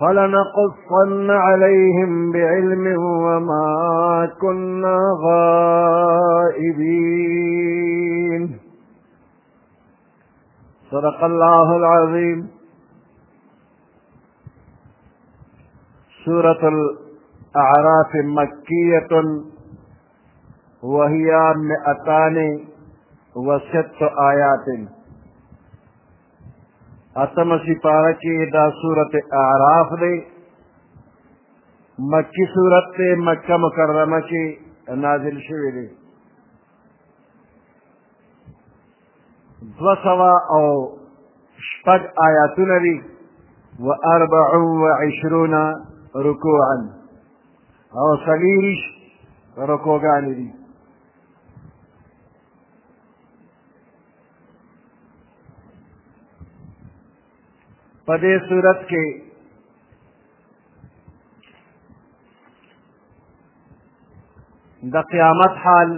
فلنقصن عليهم بعلم وما كنا غائبين صدق الله العظيم سورة الأعراف مكية وهي مئتان وست آيات اتم سپاره کې دا صورت اعراف دی مکی صورت ته مکه مکرمه کې نازل شوی دی دوه سوه او شپږ آیاتونه دي و اربع و عشرون رکوعا او څلېرویشت رکوګانې دي په دې صورت کې د قیامت حال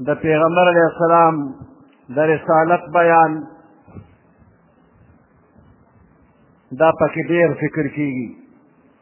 د پیغمبر علیه السلام د رسالت بیان دا پکې ډېر فکر کیږي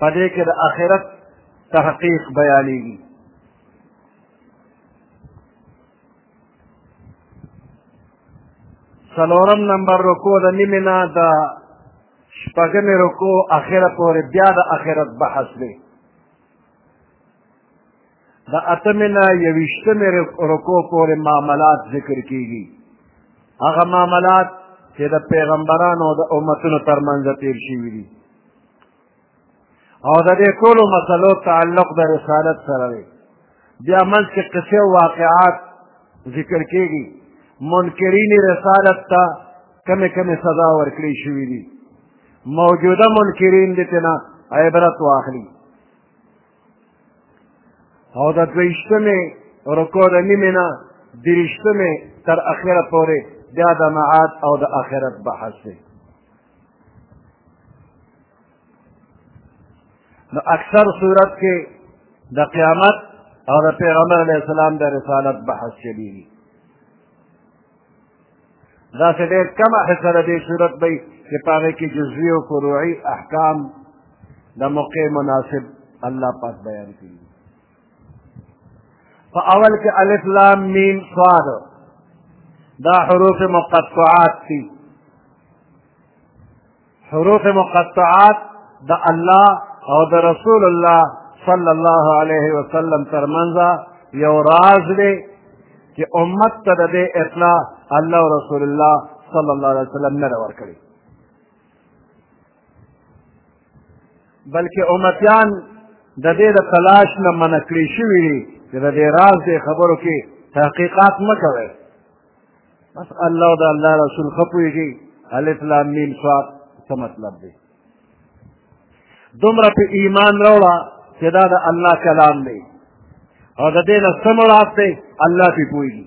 په دې کې د آخرت تحقیق بیانېږي څلورم نمبر رکو د نیمې نه د شپږمې رکو اخره پورې بیا د آخرت بحث دی د اتمې نه یویشتمې رکو پورې معاملات ذکر کیږي هغه معاملات چې د پیغمبرانو او د امتونو ترمنځ تیر شوي دي او د دې ټولو مسلو تعلق د رسالت سره دی بیا منځ کې قصې او واقعات ذکر کیږي منکرین رسالت ته کمې کمې سزا ورکړې شوي دي موجوده منکرین دې تېنه عبرت واخلي او د دویشتمې رکو د نیمې نه دریشتمې تر اخره پورې بیا د معاد او د آخرت بحث دی نو اکثر صورت کې د قیامت او د پیغمبر علیه السلام د رسالت بحث چلیږي داسې ډېر کم حصه د دې صورت به چې په هغې کې جزوي او فروعي احکام د موقع مناسب الله پاک بیان کړي په اول کې الف لام میم صاد دا حروف مقطعات دي حروف مقطعات د الله او د رسول الله صلی الله علیه وسلم ترمنځ یو راز دی چې امت ته د دې اطلاع الله او رسول الله صلی الله علیه وسلم نه ورکړي بلکې امتیان د دې د تلاش نه منع کړی شوي دي چې د دې راز دې خبرو کې تحقیقات مه کوئ بس الله د الله رسول ښه پوهېږي الف لام میم صاد څه مطلب دی دومره په ایمان راوړه چې دا د الله کلام دی او د دې نه څه مراد دی الله پې پوهېږي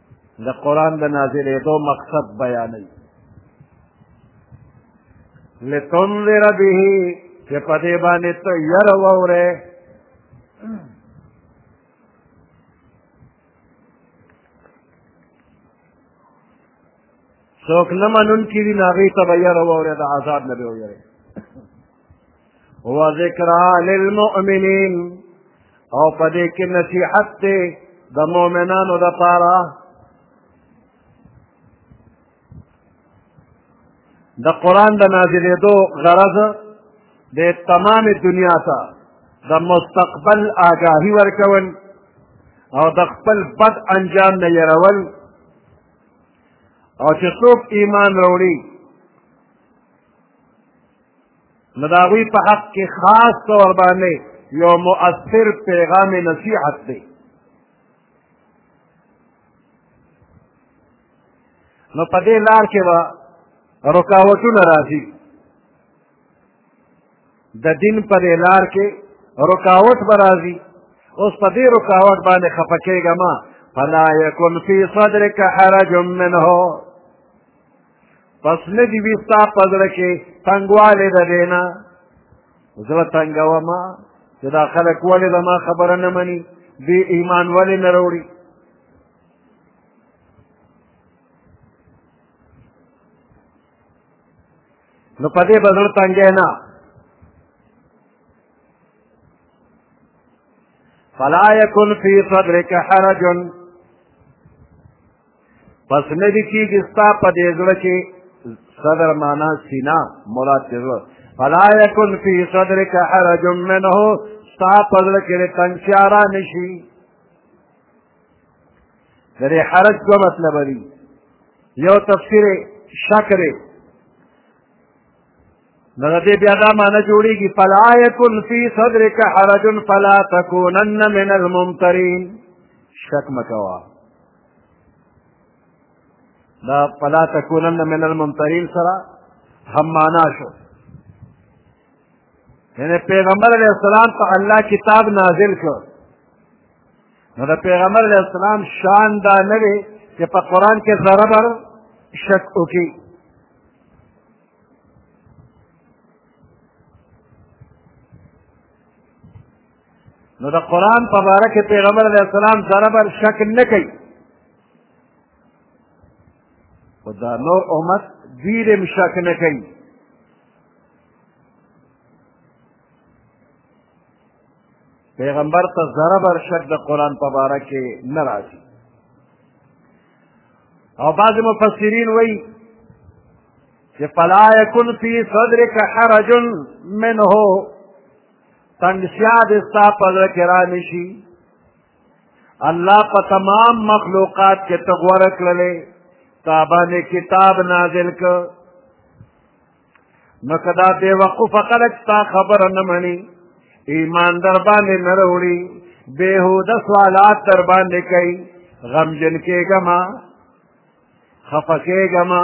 د قرآن د نازلېدو مقصد بیانوي لتنذر به چې په دې باندې ته یره واورې څوک نه منونکي دي نو هغوی ته به یره واورې د عذاب نه به ویرې وذکرا للمؤمنین او په دې کې نصیحت دی د مؤمنانو دپاره د قرآن د نازلېدو غرض د تمام دنیا ته د مستقبل آگاهی ورکول او د خپل بد انجام نه یرول او چې څوک ایمان راوړي نو د هغوی په حق کې خاص طور باندې یو مؤثر پیغام نصیحت دی نو په دې لار کې به رکاوټونه راځي د دین په دې لار کې رکاوټ به راځي اوس په دې رکاوټ باندې خفه کېږه ما فلا یکن فی صدرک حرج منه پس نه دي وي ستا په زړه کې تنګوالی د دې نه زړه تنګوه ما چې دا خلک ولې زما خبره نه مني دې ایمان ولې نه راوړي نو په دې به زړه تنګی نه فلا يكن في صدرك حرج پس نه دي کېږي ستا په دې زړه کې صدر معنا سینا مراد دې زړه فلا یکن فی صدرک حرج منه ستا په زړه کې تنګیا را نه شي د دې حرج دوه مطلب دي یو تفسیر شک دی نو د دې بیا دا معنی جوړېږي فلا یکن فی صدرک حرج فلا تکونن من الممترین شک مکوه دا فلا تکونن من الممترین سره هم معنا شو یعنی پیغمبر علیه السلام په الله کتاب نازل کړ نو د پیغمبر علیه السلام شان دا نه دی چې په قرآن کې ذره بر شک وکړي نو د قرآن په باره کې پیغمبر علیه السلام ذره بر شک نه کوي خو دا نور امت ډېر هم شک نه کوي پیغمبر ته ذره بر شک د قرآن په باره کې نه راځي او بعضې مفسرین وایي چې فلا یکن فی صدرک حرج منه تنگسیا دې ستا په زړه کې را نه شي الله په تمام مخلوقات کې ته غوره کړلې تا باندې کتاب نازل کړ نو که دا بېوقوفه خلک ستا خبره نه مني ایمان در باندې نه راوړي بېهوده سوالات در باندې کوي غمجن کېږه ما خفه کېږه ما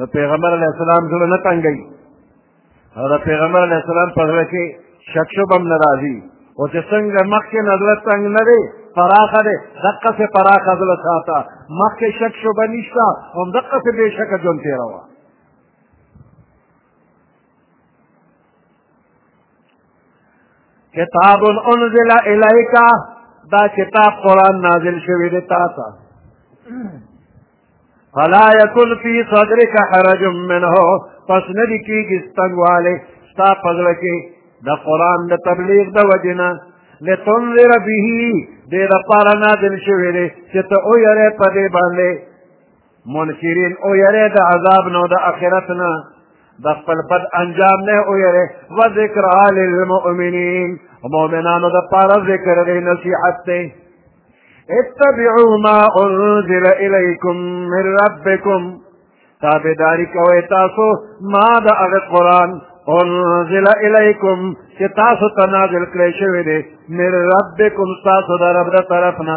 نو پیغمبر علیه السلام زړه نه تنګوي او د پیغمبر علیه السلام په زړه کې شک شب هم نه راځي او چې څنګه مخکې نه زړه تنګ نه دی پراخه دی دقسې پراخه زړه ساته مخکې شک شبه نشته همدقسې بې شکه ژوند تېروه کتاب انزل الیکا دا کتاب قرآن نازل شوی دی تا ته فلا یکن فی صدرک حرج منه پس ندی کیږي ستنګواله ستا په زړه کې د قرآن د تبلیغ د وجې نه لتنذر به دې دپاره نازل شوی دی چې ته ویرې په دې باندې منکرین او یری د عذاب نو د اخرت نه د خپل بد انجام نه او یری و ذکر للمؤمنین مؤمنانو د پاره ذکر دی نصیحت دی اتبعوا ما انزل الیکم من ربکم تابعداری کوئ تاسو ما د هغه قرآن انزل الیکم چې تاسو ته نازل کړی شوی دی من ربکم تاسو د رب د طرف نه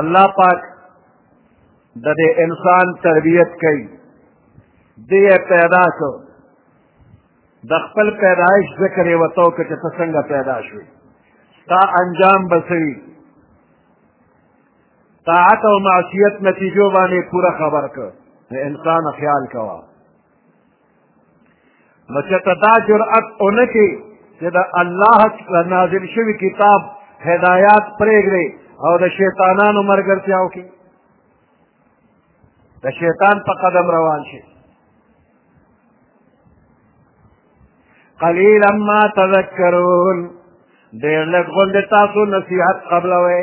الله پاک د دې انسان تربیت کوي دې پیدا شو د خپل پیدایش ذکر یې وتو که چې ته څنګه پیدا شوې ستا انجام به څه وي طاعت او معصیت نتیجو باندې پوره خبر کړ انسان خیال کوه نو چې ته دا جرأت ونه کړي چې د الله نازل شوي کتاب هدایات پرېږدې او د شیطانانو ملګرتیا وکړي د شیطان په قدم روان شي قلیلا ما تذکرون ډېر لږ غوندې تاسو نصیحت قبلوئ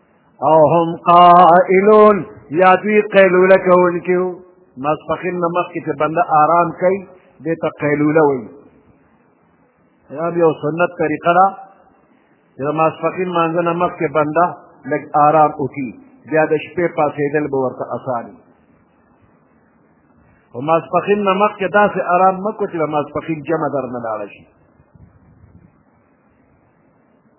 او هم قائلون یا دوی قیلوله کوونکي وو ماسپخین نه مخکې چې بنده آرام کوي دې ته قیلوله وایي دا یو سنت طریقه ده چې د ماسپخین لمانځه نه مخکې بنده لږ آرام وکړي بیا د شپې پاسېدل به ورته اسان وي خو ماسپخین نه مخکې داسې آرام مه کړو چې د ماسپخین جمع درنه لاړه شي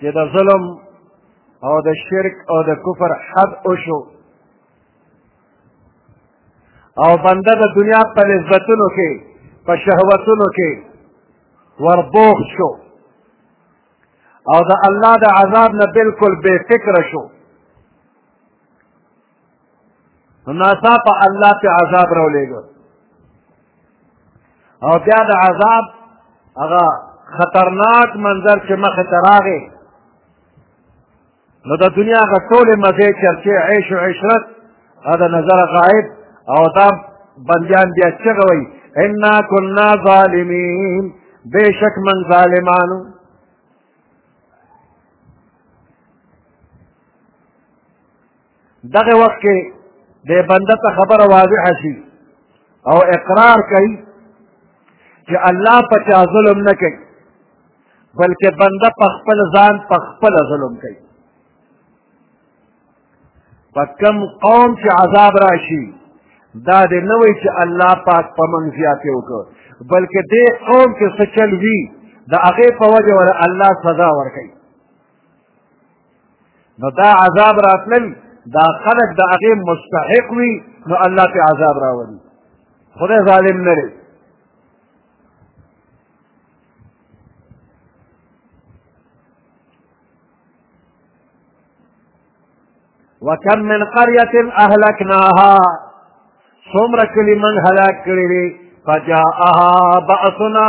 چې د ظلم او د شرک او د کفر حد وشو او بنده د دنیا په لذتونو کې په شهوتونو کې وربوخ شو او د الله د عذاب نه بالکل بې فکره شو نو ناڅاپه الله پې عذاب راولېږه او بیا د عذاب هغه خطرناک منظر چې مخې ته راغی نو د دنیا هغه ټولې مزې چرچې عیش و عشرت هغه د نظر غایب او دا بندیان بیا چغه وایي انا کنا ظالمین بېشک من ظالمانو دغه وخت کې د بنده ته خبره واضحه شي او اقرار کوي چې الله په چا ظلم نه کوي بلکې بنده په خپل ځان په خپل ظلم کوي په کم قوم چې عذاب راشي دا دې نه وایي چې الله پاک په موږ زیاتې وکړ بلکې دې قوم کې څه چل وي د هغې په وجه وله الله سزا ورکوي نو دا عذاب راتلل دا خلق د هغې مستحق وي نو الله پې عذاب راولي خدای ظالم نه دی وکم من قرية اهلكناها څومره کلي من هلاک کړي دي فجاءها بأسنا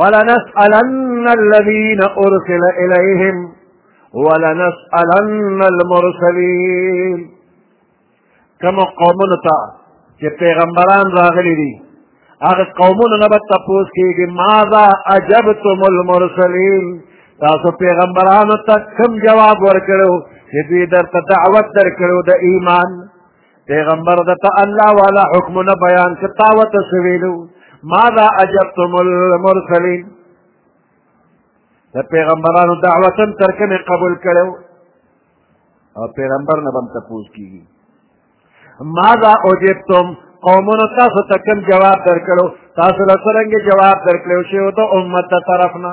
فلنسألن الذين أرسل إليهم ولنسألن المرسلين كما قومنا تا چې پیغمبران راغلي دي هغه قومونو نه به تپوس کېږي ماذا عجبتم المرسلین تاسو پیغمبرانو ته کوم جواب ورکړو چې دوی درته دعوت درکړو د ایمان پیغمبر د ته الله والا حکمونه بیان که تا ورته څه ویلو ماذا اجبتم المرسلین د پیغمبرانو دعوتا تر کومې قبول کړی او پیغمبر نه به هم تپوس کېږي ماذا اجبتم قومونو تاسو ته کوم جواب درکړو تاسو له څرنګه جواب درکړو چې د امت د طرف نه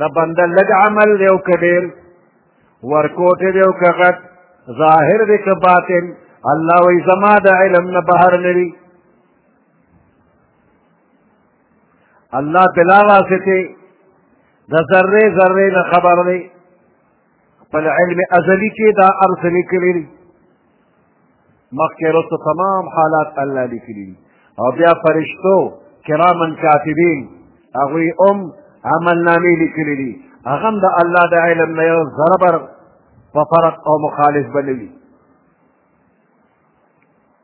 د بنده لږ عمل دی او که ډېر ورکوټې دی او که غټ ظاهر دی که باطن الله وایي زما د علم نه بهر نه وي الله بلا واسطې د ذرې ذرې نه خبر دی خپل علم ازلی کې دا ارث لیکلی دی مخکې وروسته تمام حالات الله لیکلی دي او بیا فرشتو کرامن کاتبین هغوی هم عملنامې لیکلی دي هغه هم د الله د علم نه یو ذره بر په فرق او مخالف بلوي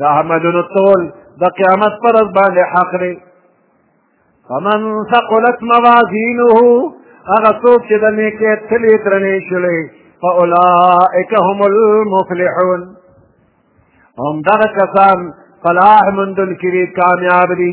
دا عملونو ټول د قیامت پر ورځ باندې حق دی فمن ثقلت موازینه هغه څوک چې د نیکې تلې درنې شولې فاولئک هم المفلحون هم دغه کسان فلاح مندل کړي کامیاب دي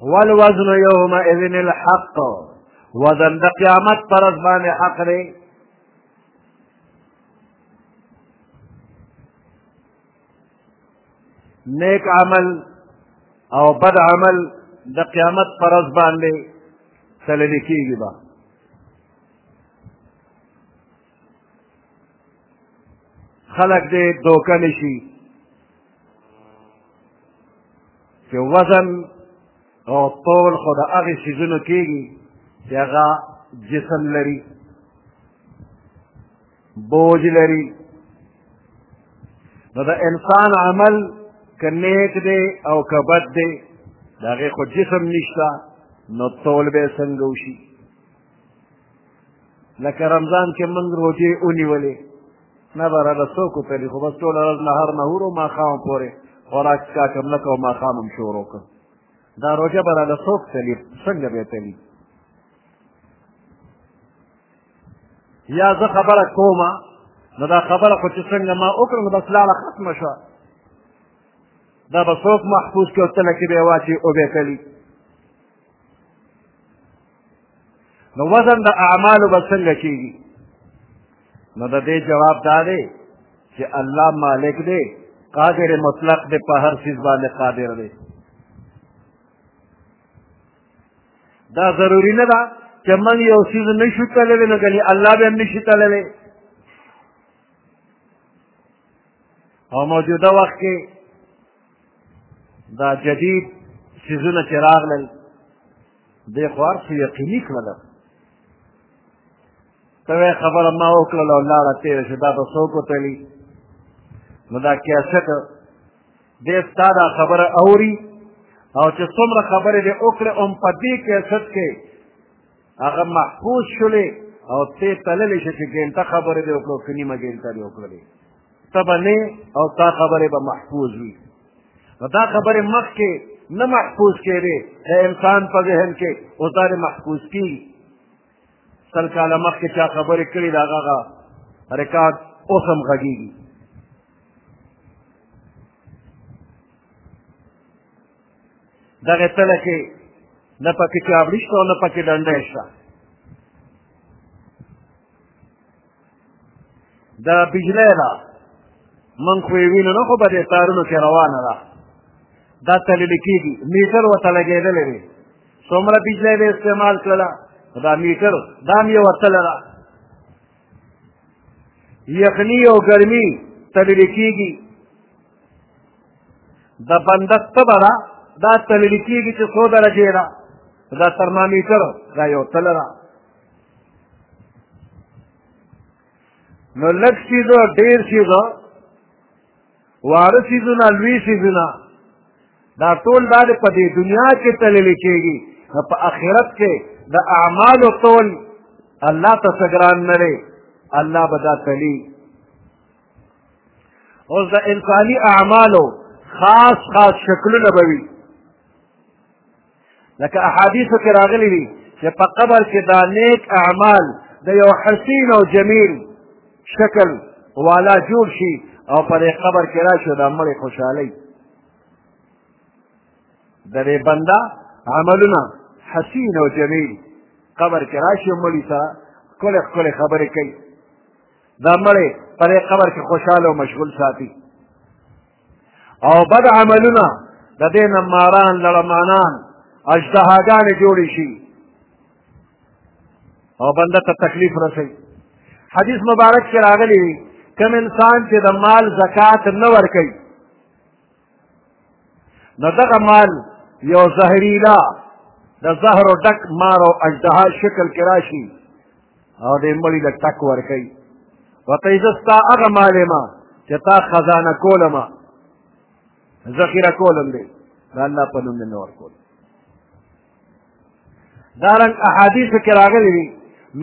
والوزن یومئذ الحق وزن د قیامت پر ورځ باندې حق دی نیک عمل او بد عمل د قیامت پر ورځ باندې تللی کېږي به خلک دې دوکه نه شي چې وزن او طول خو د هغې څیزونو کېږي چې هغه جسم لري بوج لري نو د انسان عمل که نیک دی او که بد دی د هغې خو جسم نشته نو طول به یې څنګه وشي لکه رمضان کې موږ روژې ونیولې نه به راله څوک وتلي خو بس ټوله ورځ نهار نهور او ماښام پورې خوراک چا کم نه کوه ماښام هم شروع کړ دا روژه به راله څوک تلي څنګه به تلي یا زه خبره کوم نو دا خبره خو چې څنګه ما وکړه نو بس لاړه ختمه شوه دا به څوک محفوظ کړي او تله کې به یې واچي او به تلي نو وزن د اعمالو به څنګه کېږي نو د دې جواب دا دی چې الله مالک دی قادر مطلق دی په هر څیز باندې قادر دی دا ضروری نه ده چې موږ یو څیز نه شو تللی نو ګنې الله به هم نه شي تللی او موجوده وخت کې دا جدید څیزونه چې راغلل دې خو هر څه یقیني کړل ته وایې خبره ما وکړل او لاړه تېره شو دا به څوک وتلي نو دا کیسټ دی ستا دا خبره اوري او چې څومره خبرې دې وکړې هم په دې کیسټ کې هغه محفوظ شولې او ته تللې شې چې ګنټه خبرې دې وکړو که نیمه ګنټه دې وکړلې ته به نه او تا خبرې به محفوظ وي نو دا خبرې مخکې نه محفوظ کېدې د انسان په ذهن کې اوس دا محفوظ کېږي سل کاله مخکې چا خبرې کړي د هغه ریکارډ اوس هم غږېږي دغه تله کې نه پکې چابړي شته او نه پکې ډنډی شته دا بجلی ده من خو یې وینو نه خو به دې تارونو کې روانه ده دا تللی کېږي میټر ورته لګېدلی دی څومره بجلی به استعمال کړله دا میټر دا هم یوه تله ده یخني او ګرمي تللی کېږي د بنده تبه ده دا تللی کېږي چې څو درجې ده دا ترمامیټر دا یو تله ده نو لږ څیزه ډېر څیزه واړه څیزونه لوی څیزونه دا ټول دا په دې دنیا کې تللی کېږي په آخرت کې د اعمالو تول الله ته څه ګران نه دی الله به دا تلي اوس د انساني اعمالو خاص خاص شکلونه به وي لکه احادیثو کې راغلي دي چې په قبر کې دا نیک اعمال د یو حسین او جمیل شکل والا جوړ شي او په دې قبر کې راشي د مړې خوشحالۍ د دې بنده عملونه حسین او جمیل قبر کې راشي مړي سره ښکلې ښکلې خبرې کوي دا مړی په دې قبر کې خوشحاله او مشغول ساتي او بد عملونه د دې نه ماران لړمانان اژدهاګانې جوړې شي او بنده ته تکلیف رسوي حدیث مبارک کې راغلی کوم انسان چې د مال زکات نه ورکوي نو دغه مال یو زهریلا د زهرو ډک مار او اژدها شکل کې راشي او دې مړي له ټک ورکوي ورته یې زه ستا هغه مال یم چې تا خزانه کولم ذخیره کولم دی د الله په نوم مې نه ورکول دارنګ احادیث کې راغلي دي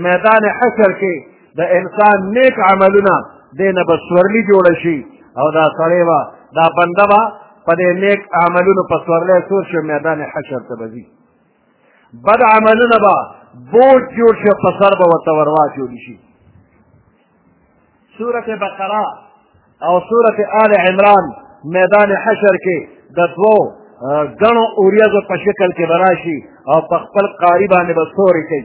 میدان حشر کې د انسان نیک عملونه دې نه به سورلي جوړ شي او دا سړی به دا بنده به په دې نیک عملونو په سورلی سور شي میدان حشر ته به ځي بد عملونه به بوج جوړ شي په سر به ورته ورواچول شي سورت بقرا او سورت آل عمران میدان حشر کې د دوو ګڼو اوریازو په شکل کې به راشي او په خپل قاري باندې به سوري کوي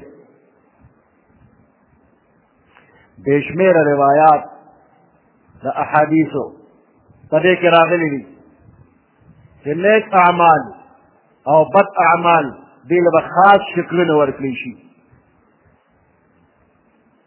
بې شمېره روایات د احادیثو په دې کې راغلي دي چې نیک اعمال او بد اعمال دې له به خاص شکلونه ورکړی شي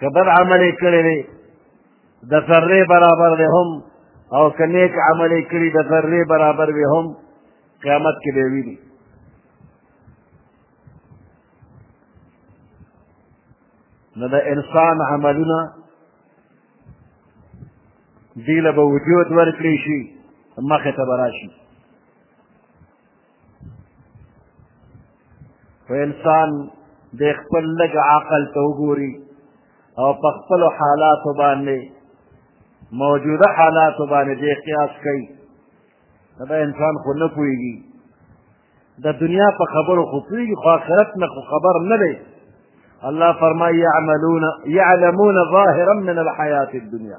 که بد عمل یې کړی دی د ذرې برابر دی هم او که نیک عمل یې کړي د ذرې برابر وي هم قیامت کې به یې ویني نو د انسان عملونه دی له به وجود ورکړی شي مخې ته به راشي خو انسان د خپل لږ عقل ته وګوري او په خپلو حالاتو باندې موجوده حالاتو باندې دې قیاس کوي نو دا انسان خو نه پوهېږي د دنیا په خبرو خو پوهېږي خو آخرت نه خو خبر نه دی الله فرمایي یعملون یعلمون ظاهرا من الحیات الدنیا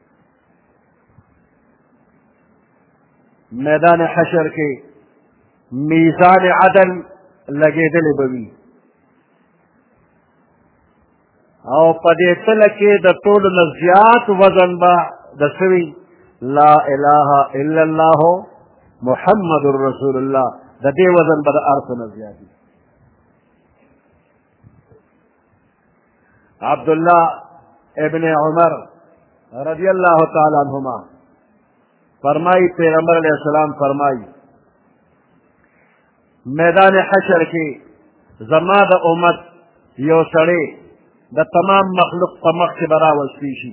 میدان حشر کې میزان عدل لګېدلې به وي او په دې تله کې د ټولو نه زیات وزن به د سوي لا اله الا الله محمد رسول الله د دې وزن به د ارث نه زیات عبد الله ابن عمر رضی اللہ تعالی عنہما فرمائی پیغمبر علیہ السلام فرمائی میدان حشر کی زما د امت یو سړی د تمام مخلوق په مخ کې به راوستی شي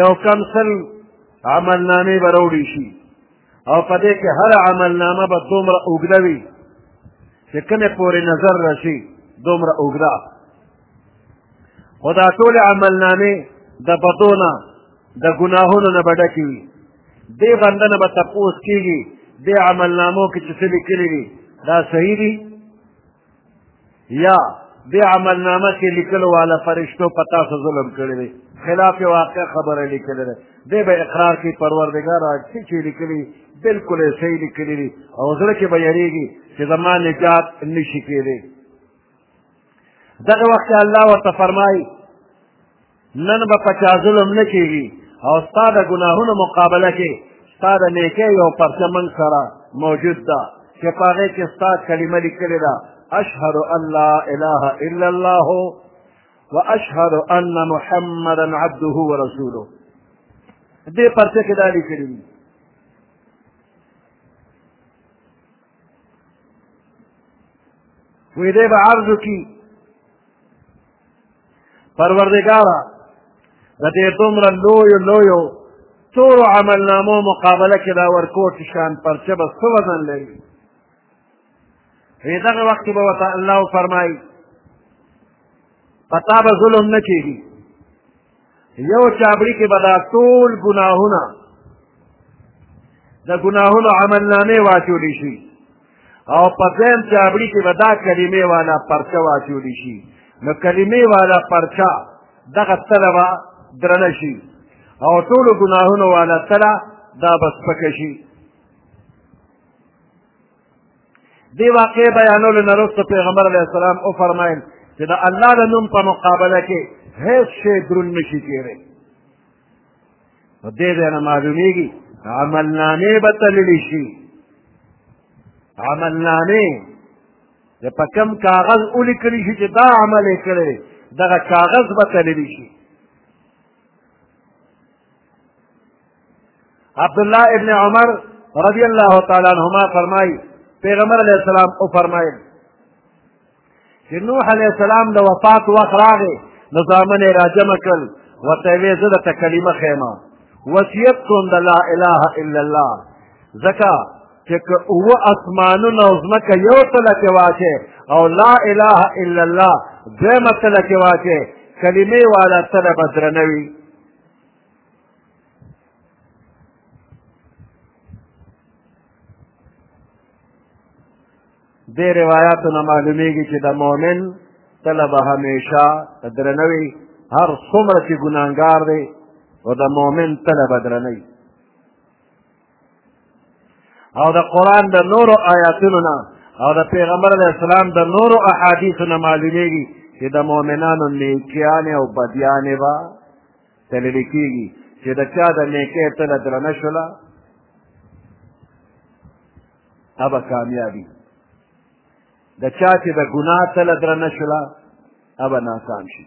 یو کم سل عملنامې به راوړي شي او په دې کې هره عملنامه به دومره اوږده وي چې کومې پورې نظر راشي دومره اوږده خو دا ټولې عملنامې د بدو نه د ګناهونو نه به ډکې وي دې بنده نه به تپوس کېږي دې عملنامو کې چې څه لیکلي دي دا صحیح دي یا دې عملنامه کې لیکلو والا فرشتو په تاسو ظلم کړی دی خلاف واقع خبره لیکلې ده دی به اقرار کوي پروردګار څه چې لیکلي بلکل یې صحیح لیکلي دي او زړه کې به یریږي چې زما نجات نشي کېدی دغه وخت الله ورته فرمایي نن به په چا ظلم نه کېږي او ستا د ګناهونو مقابله کې ستا د نیکۍ یو پرچه موږ سره موجود ده چې په هغې کې ستا کلمه لیکلې ده اشهد ان لا اله الا الله واشهد ان محمدا عبده ورسوله دې پرچه کې دا لیکلي دي وی دې به عرض وکړي پروردګاره د دې دومره لویو لویو تورو عملنامو مقابله کې دا ورکوټ شان پرچه به څه وزن لري په دغه وخت کې به ورته الله وفرمایي په تا به ظلم نه کېږي یو چابړي کې به دا ټول ګناهونه د ګناهونو عملنامې واچولی شي او په دویم چابړي کې به دا کلمې والا پرچه واچولی شي نو کلمې والا پرچه دغه تله به درنه شي او ټولو ګناهونو والا تله دا به سپکه شي دې واقعې بیانولو نه وروسته پیغمبر علیه السلام وفرمایل چې د الله د نوم په مقابله کې هیڅ شی درون نشي کېدی نو دې ځای نه معلومېږي عملنامې به تللی شي عملنامې د په کم کاغذ ولیکلی شي چې دا عمل یې کړی دغه کاغذ به تللی شي عبد الله ابن عمر رضی الله تعالی عنهما فرمایي پیغمبر علیه السلام او فرمایل چې نوح علیه السلام د وفات وخت راغی نو زامن یې راجمع کړل ورته یې ویې زه درته کلمه ښیم وصیت کوم د لا اله الا الله ځکه چې که اووه اسمانونه او ځمکه یو تله کې واچې او لا اله الا الله دویمه تله کې واچې کلمې والا تله به درنه وي دې روایتو نه معلومیږي چې د مؤمن تله به همیشه درنه وي هر څومره چې ګناهګار دی او د مؤمن تله به درنه وي او د قرآن د نورو آیاتونو نه او د پیغمبر علیه السلام د نورو احادیثو نه معلومیږي چې د مؤمنانو نیکیانې او بدیانې به تللی کېږي چې د چا د نیکۍ تله درنه شوله هغه کامیابي د چا چې د ګناه تله درنه شوله هغه ناکام شي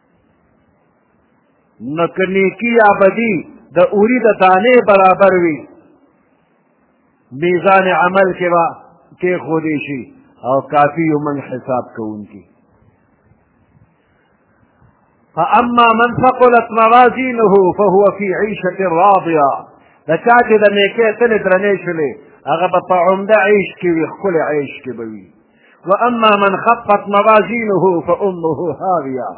نو که نیکي یا بدي د اوري د دانې برابر وي میزان عمل کې به کېښودی شي او کافي یو من حساب کوونکي فأما من ثقلت موازينه فهو في عيشة راضية د چا چې د نیکۍ تلې درنې شولې هغه به په عمده عیش کې وي ښکلی عیش کې به وي واما من خفت موازینه فامه هاویه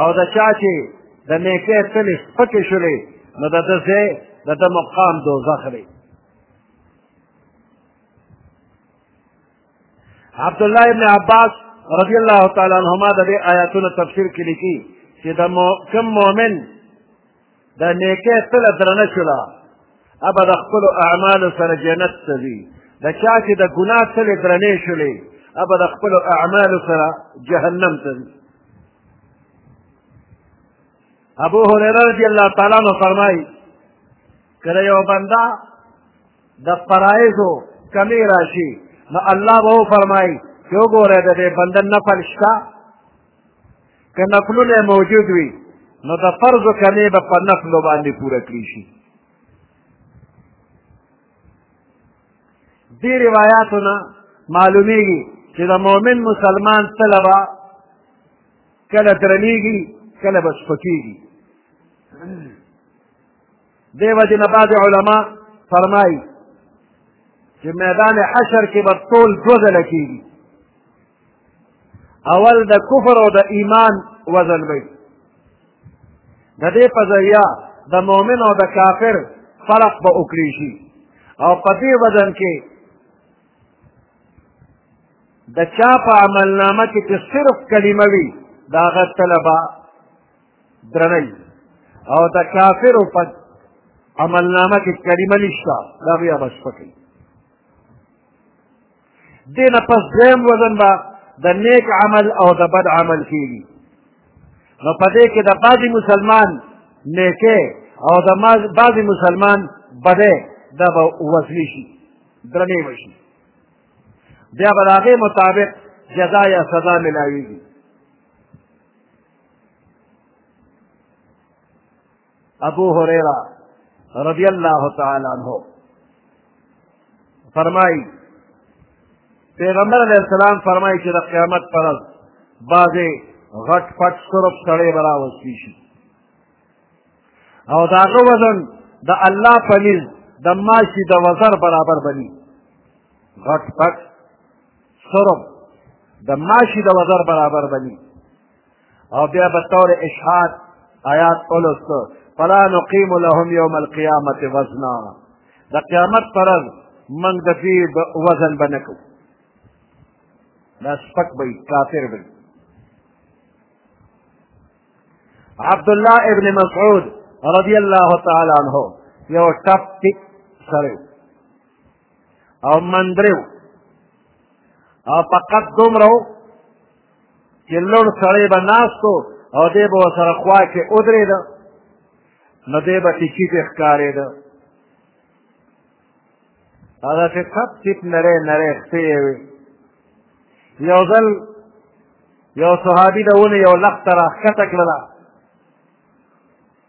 او د چا چې د نیکۍ تلې سپکې شولې نو د ده ځای د ده مقام دوزخ دی عبدالله ابن عباس رضی الله تعالی عنهما د دې آیاتونو تفسیر کې لیکي چې د کوم مؤمن د نیکۍ سله درنه شوله ابه د خپلو اعمالو سره جنت ته ځي د چا چې د ګناه سلې درنې شولې ابه د خپلو اعمالو سره جهنم ته ځي ابو هريره رضی الله تعالی عنہ فرمایي کله یو بنده د فرایضو کمی راشي نو الله به وفرمایي چې وګوره د دې بنده نفل شته که نفلونه موجود وي نو د فرضو کمې به په نفلو باندې پوره کړی شي دې روایاتو نه معلومیږي چې د مؤمن مسلمان تله به کله درنیږي کله به سپکیږي دې وجې نه بعضې علما فرمایي چې میدان حشر کې به ټول دوه ځله کېږي اول د کفر او د ایمان وزن وي د دې په ذریعه د مؤمن او د کافر فرق به وکړي شي او په دې وزن کې د چا په عملنامه کې چې صرف کلمه وي د هغه طلبه درنوي او د کافرو په عملنامه کې کلمه نشته دا بیا به سپکوي دې نه پس دویم وزن به د نیک عمل او د بد عمل کېږي نو په دې کې د بعضې مسلمان نیکې او د بعضې مسلمان بدې دا به وصلي شي درنې به شي بیا به د هغې مطابق جزا یا سزا ملاویږي ابو هريره رضی الله تعالی عنہ فرمایي پیغمبر علیه السلام فرمایي چې د قیامت پر ورځ بعضې غټ پټ سرب سړی به راوستی شي او د هغه وزن د الله په نیز د ماشي د وزر برابر بني غټ پټ سرب د ماشي د وزر برابر بني او بیا به طور اشهاد آیات ولوستو فلا نقیم لهم یوم القیامت وزنا د قیامت پر ورځ موږ د دوی وزن به نه کوو دا سپک به کافر به عبد الله ابن مسعود رضی الله تعالی عنہ یو ټپ ټیک سره او مندرو او فقط دومره چې لوړ سړی به ناست او دی به ورسره خوا کې ودرېده نو دی به ټیکیټ ښکارېده هغه چې ټپ ټیپ نری نری خپې یې وې یو ځل یو صحابي د ونې یو لخته راښکته کړله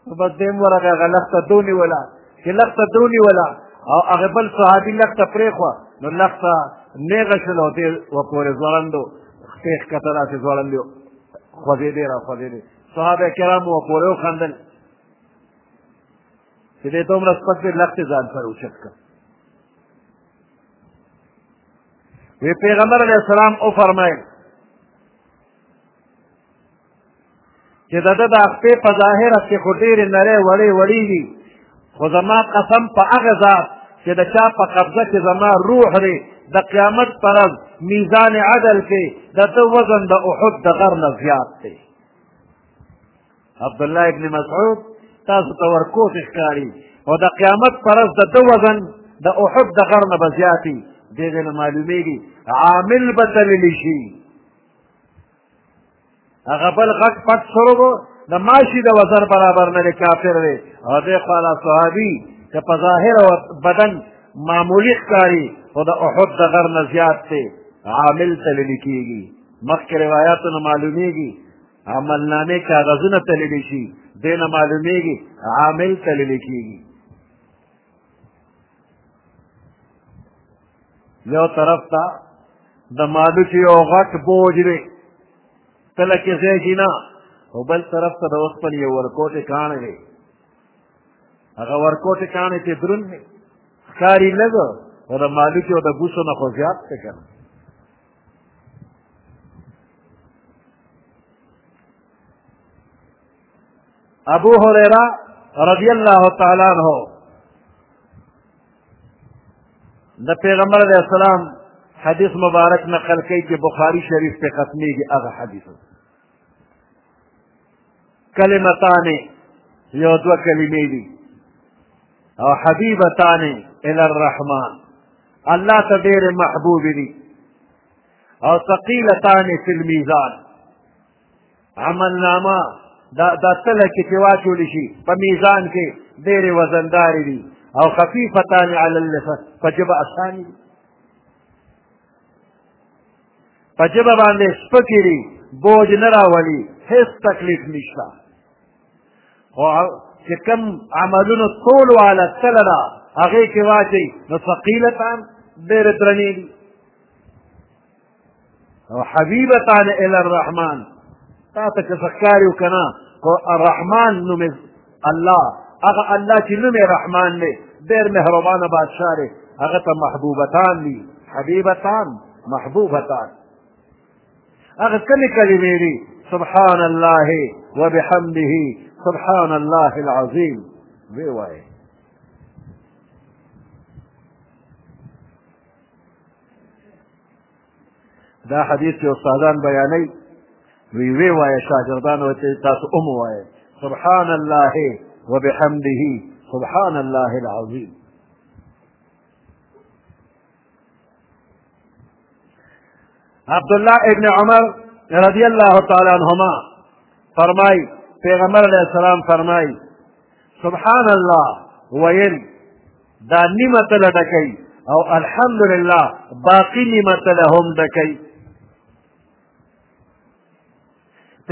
نو بس دیم ورغه هغه لخته دونی ولا چې لخته دونی ولا او هغه بل صحابي لخته پرېخوا نو لخته نیغه شلو دې وپورې ځوړندو خپېښ کته داسې ځوړندې خوځېدې را خوځېدې صحابه کرامو وپورې وخندل چې دې دومره سپک دې لختې ځان سره اوچت کړ وی پیغمبر علیه السلام او فرمایل چې د ده د خپې په ظاهره کې خو ډېرې نرۍ وړې وړې وي خو زما قسم په هغه ذات چې د چا په قبضه کې زما روح دی د قیامت پر ورځ میزان عدل کې د ده وزن د احد د غر نه زیات دی عبدالله ابن مسعود تاسو ته ورکوټ ښکاري او د قیامت پر ورځ د ده وزن د احد د غر نه به زیات وي دې نه معلومېږي عامل به تللی شي هغه بل غټ پټ شروع وو د ماشي د وزن برابر نه دی کافر دی او دی خو هغه صحابي که په ظاهر او بدن معمولی ښکاري خو د احد د غر نه زیات دی عامل تللی کېږي مخکې روایاتو نه معلومېږي عملنامې کاغذونه تللی شي دې نه معلومېږي عامل تللی کېږي یو طرف ته د مالوچو یو غټ بوج دی کله کې ځای کي نه او بل طرف ته د اوسپنې یو ورکوټې کاڼی دی هغه ورکوټې کاڼی چې درون دی ښکاري لږ او د مالوچو او د بوسو نه خو زیات دی که نه ابو هريره رضي الله تعالى عنه د پیغمبر علیه السلام حدیث مبارک نقل کوي چې بخاري شریف پې ختمېږي هغه حدیث کلمتان یو دوه کلمې دي او حبیبتان الی الرحمن الله ته ډېرې محبوب دي او ثقیلتان فی المیزان عملنامه دا دا تله کې چې واچول شي په میزان کې ډېرې وزندارې دي او خفیفتان علی اللسان په ژبه اسانې دي په ژبه باندې سپکې دي بوج نه راولي هېڅ تکلیف نشته خو چې کوم عملونو ټول والا تله ده هغې کې واچوي نو ثقیلتان ډېرې درنې دي او حبیبتان الی الرحمن تا ته که ښکاري و که نه خو الرحمن نوم الله هغه الله چې نوم رحمان دی ډېر مهربانه بادشاه دی هغه ته محبوبتان دي حبیبتان محبوبتان هغه کومې کلمې دي سبحان الله وبحمده سبحان الله العظیم وی وایي دا حدیث چې استادان بیانوي وی وی وایه شاګردانو ته تاسو هم وایه سبحان الله وبحمده سبحان الله العظیم عبد الله ابن عمر رضی الله تعالی عنهما فرمای پیغمبر علیہ السلام فرمای سبحان الله ویل دا نیمه تله ډکوي او الحمدلله باقي نیمه تله هم ډکوي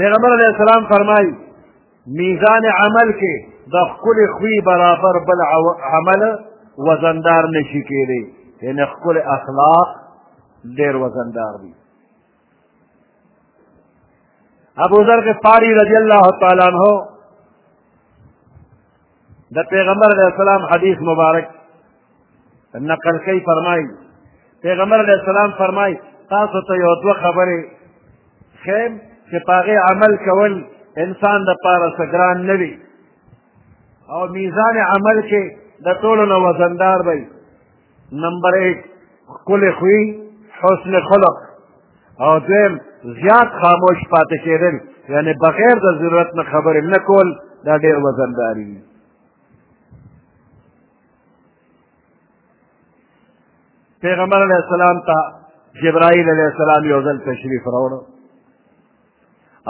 پیغمبر علیه السلام فرمایي میزان عمل کې د ښکلې خوی برابر بل عمل وزندار نشي کېدی یعنې ښکلې اخلاق ډېر وزندار دي ابو ذر غفاری رضی اللہ تعالی عنہ د پیغمبر علیہ السلام حدیث مبارک نقل کوي فرمایي پیغمبر علیہ السلام فرمایي تاسو ته یو دوه خبرې ښیم چې په هغې عمل کول انسان د پاره څه ګران نه وي او میزان عمل کې د ټولو نه وزندار به نمبر ایک ښکلې خوی حسن خلق او دویم زیات خاموش پاتې کېدل یعنی بغیر د ضرورت نه خبرې نه کول دا ډېر وزنداري وي پیغمبر علیه السلام ته جبرائیل علیه السلام یو ځل تشریف راوړو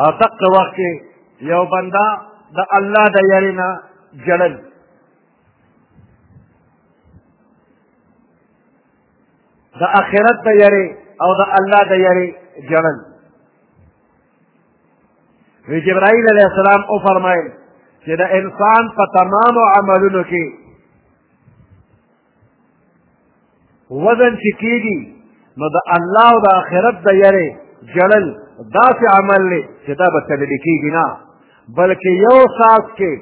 او دقه وخت کې یو بنده د الله د یاري نه جړل د اخرت د یری او د الله د یری جړل وی جبرائیل علیه السلام او فرمایل چې د انسان په تمام عملونو کې وزن چې کیږي نو د الله او د آخرت د یری جړل داسې عمل دی چې دا به تللی کیږي نه بلکې یو ساعت کې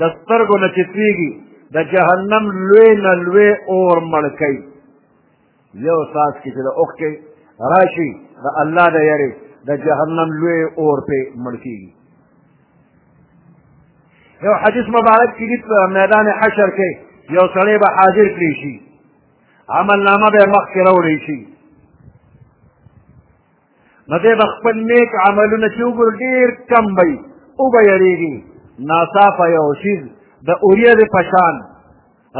د سترګو نه چې تویږي د جهنم لوی نه لوی اور مړ کوي یو ساس کې چې د اوښکې راشي د الله د یارې د جهنم لوی اور پې مړ کېږي یو حدیث مبارک کې په میدان حشر کې یو سړی به حاضر کړی شي عمل نامه به مخکې راوړی شي نو دی به خپل نیک عملونه چې وګورو ډېر کم به وي وبه یېرېږي ناڅاپه یو څیز د اوریځې په شان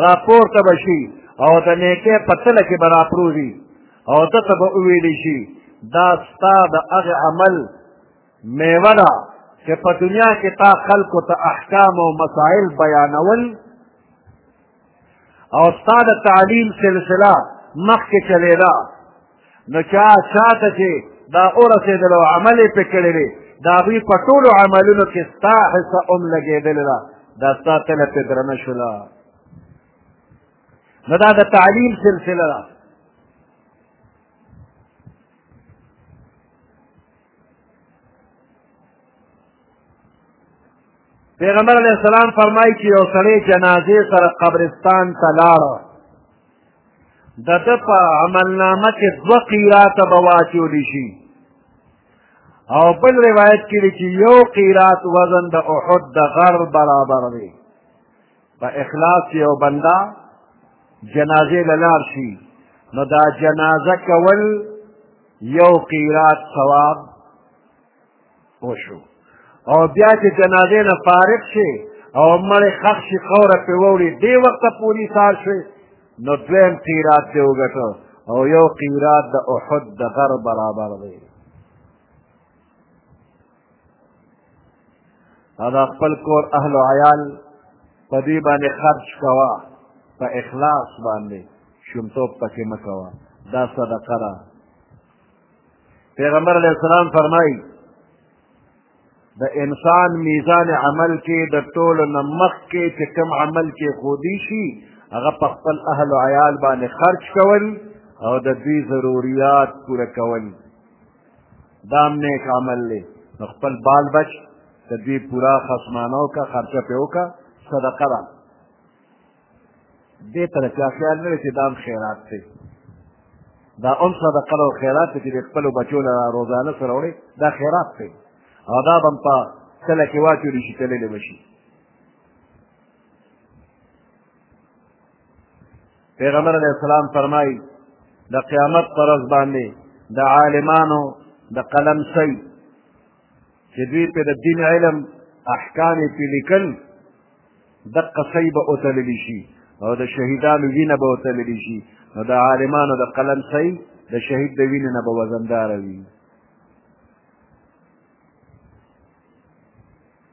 راپورته به شي او د نیکۍ په تله کې به راپروزي او ده ته به وویلی شي دا ستا د هغې عمل میوه ده چې په دنیا کې تا خلکو ته احکام او مسائل بیانول او ستا د تعلیم سلسله مخکې چلېده نو چا چا ته چې دا ورسېدل او عمل یې پې کړی دی د هغوی په ټولو عملونو کې ستا حصه هم لګېدلې ده دا ستا تله پې درنه شوله نو دا د تعلیم سلسله ده پیغمبر علیه السلام فرمایي چې یو سړی جنازې سره قبرستان ته لاړه د ده په عملنامه کې دوه قیراته به واچولی شي او بل روایت کې دی چې یو قیرات وزن د احد د غر برابر دی په اخلاص چې یو بنده جنازې له لار شي نو دا جنازه کول یو قیرات ثواب وشو او بیا چې جنازې نه فارغ شي او مړې ښخ شي قوره پرې واوړي دې وخته پورې سار شوې نو دویم قیرات دې وګټه او یو قیرات د احد د غر برابر دی دا خپل کور اهل او عیال په دې باندې خرج کوه په اخلاص باندې شومتوب پکې مه کوه دا صدقه ده پیغمبر علیه السلام فرمایي د انسان میزان عمل کې د ټولو نه مخکې چې کوم عمل کې ښودی شي هغه په خپل اهل او عیال باندې خرج کول او د دوی ضروریات پوره کول دا هم نیک عمل دی نو خپل بال بچ د دوی پوره خصمانه وکړه خرچه پرې وکړه صدقه ده دې ته د چا خیال نه دی چې دا هم خیرات دی دا هم صدقه ده او خیرات دی چې د خپلو بچو له روزانه سره وړې دا خیرات دی او دا به هم په تله کې واچولی شي تللی به شي پیغمبر علیه السلام فرمایي د قیامت پر ورځ باندې د عالمانو د قلم شي چې دوی په د دین علم احکام یې پې لیکل دقه شی به وتللی شي او د شهیدانو وینه به وتللی شي نو د عالمانو د قلم شی د شهید د وینې نه به وزنداره وي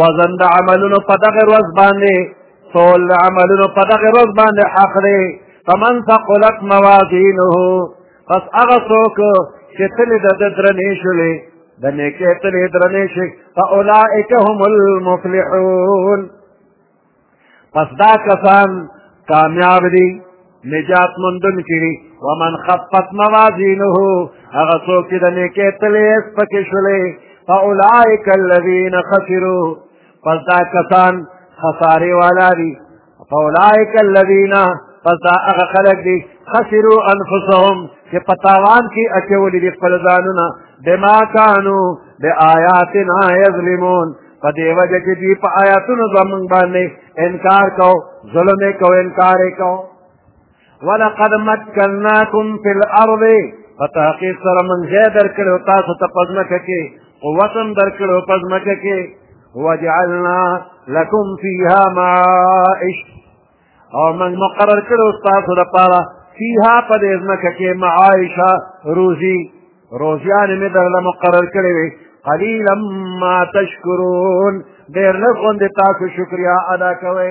وزن د عملونو په دغه ورځ باندې ټول د عملونو په دغه ورځ باندې حق دی فمن ثقلت موازینه پس هغه څوک چې تلې د ده درنې شولې د نیکې تلې درنې شي فاولئک هم المفلحون پس دا کسان کامیاب دي نجات مندن کړي ومن خفت موازینه هغه څوک چې د نیکې تلې سپکې شولې فاولئک الذین خسروا پس دا کسان خسارې والا دي فاولئک الذین پس دا هغه خلک دي خسروا انفسهم چې په تاوان کې اچولي دي خپل ځانونه بما کانو بآیاتنا یظلمون په دې وجه چې دوی په آیاتونو زمونږ باندې انکار کو ظلم یې کو انکار یې کو ولقد مکناکم فی الارض په تحقیق سره موږ ځای درکړو تاسو ته په ځمکه کې قوت هم درکړو په ځمکه کې وجعلنا لکم فیها معائش او موږ مقرر کړو ستاسو لپاره فیها په دې ځمکه کې معایشه روزي روزیانې مې درله مقرر کړې وې قلیلا ما تشکرون ډېر لږ غوندې تاسو شکریا ادا کوئ